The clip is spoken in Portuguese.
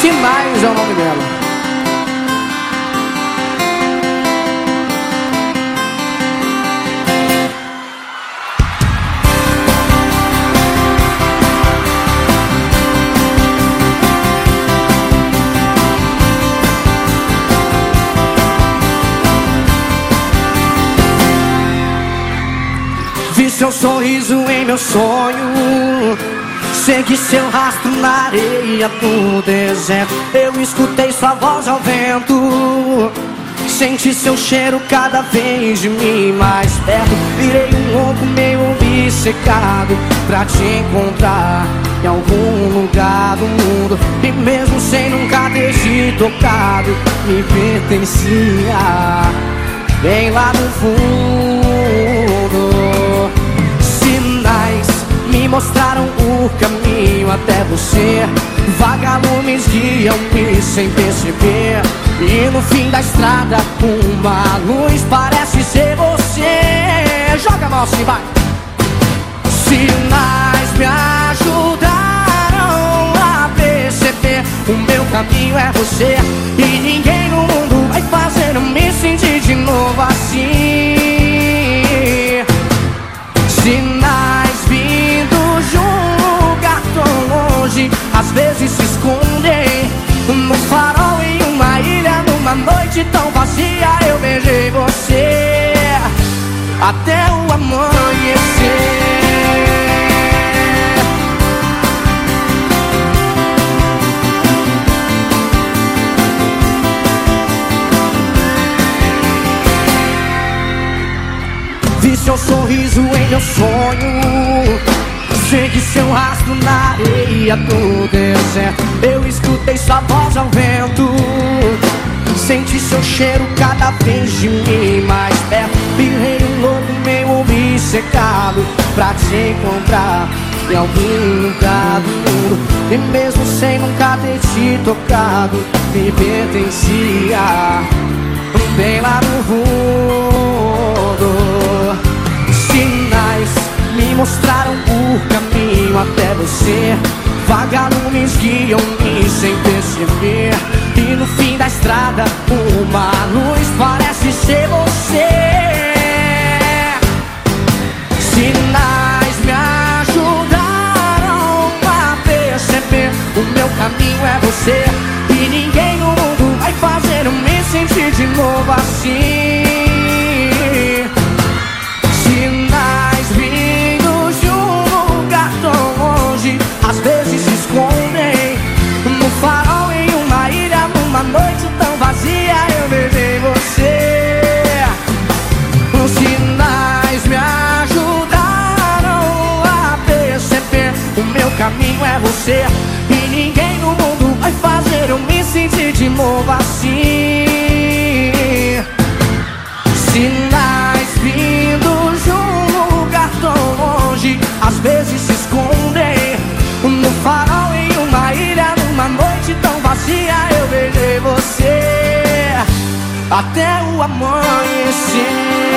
Sinais é o nome dela. Vi seu sorriso em meu sonho Segui seu rastro na areia do deserto. Eu escutei sua voz ao vento. Senti seu cheiro cada vez de mim mais perto. Virei um louco meio obcecado pra te encontrar em algum lugar do mundo. E mesmo sem nunca ter te tocado, me pertencia bem lá no fundo. Mostraram o caminho até você. Vagalumes guiam-me sem perceber. E no fim da estrada, uma luz parece ser você. Joga mão assim, vai. Sinais me ajudaram a perceber. O meu caminho é você. E ninguém no mundo vai fazer eu me sentir de novo assim. Até o amanhecer. Vi seu sorriso em meu sonho. Segui seu rastro na areia do deserto. Eu escutei sua voz ao vento. Senti seu cheiro cada vez de mim mais perto louco meio obcecado Pra te encontrar em algum lugar do mundo. E mesmo sem nunca ter te tocado Me pertencia bem lá no fundo. Sinais me mostraram o caminho até você. Vagalumes guiam-me sem perceber. E no fim da estrada uma luz parece de novo assim. Sinais vindos de um lugar tão longe Às vezes se escondem No farol em uma ilha Numa noite tão vazia Eu beijei você. Os sinais me ajudaram a perceber O meu caminho é você E ninguém no mundo vai fazer eu me sentir de novo assim Até o amanhecer